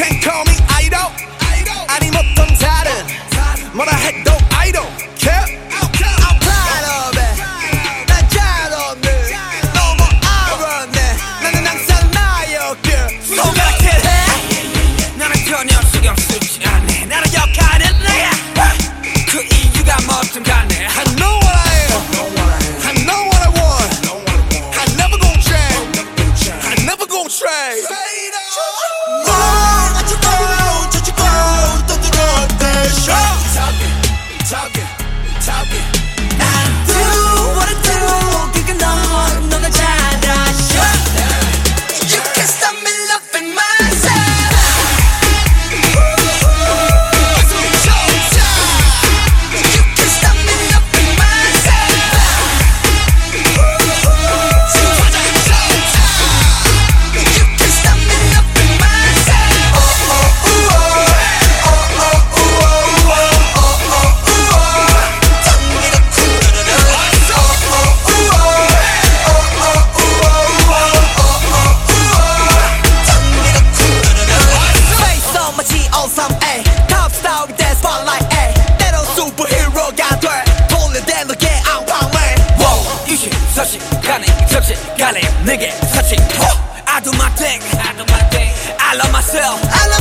can't call me idol. 아니 못한 다른 뭐라 해도 idol. I love myself. I love